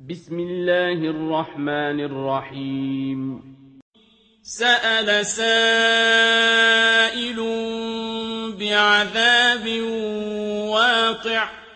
بسم الله الرحمن الرحيم سأل سائل بعذاب واقع.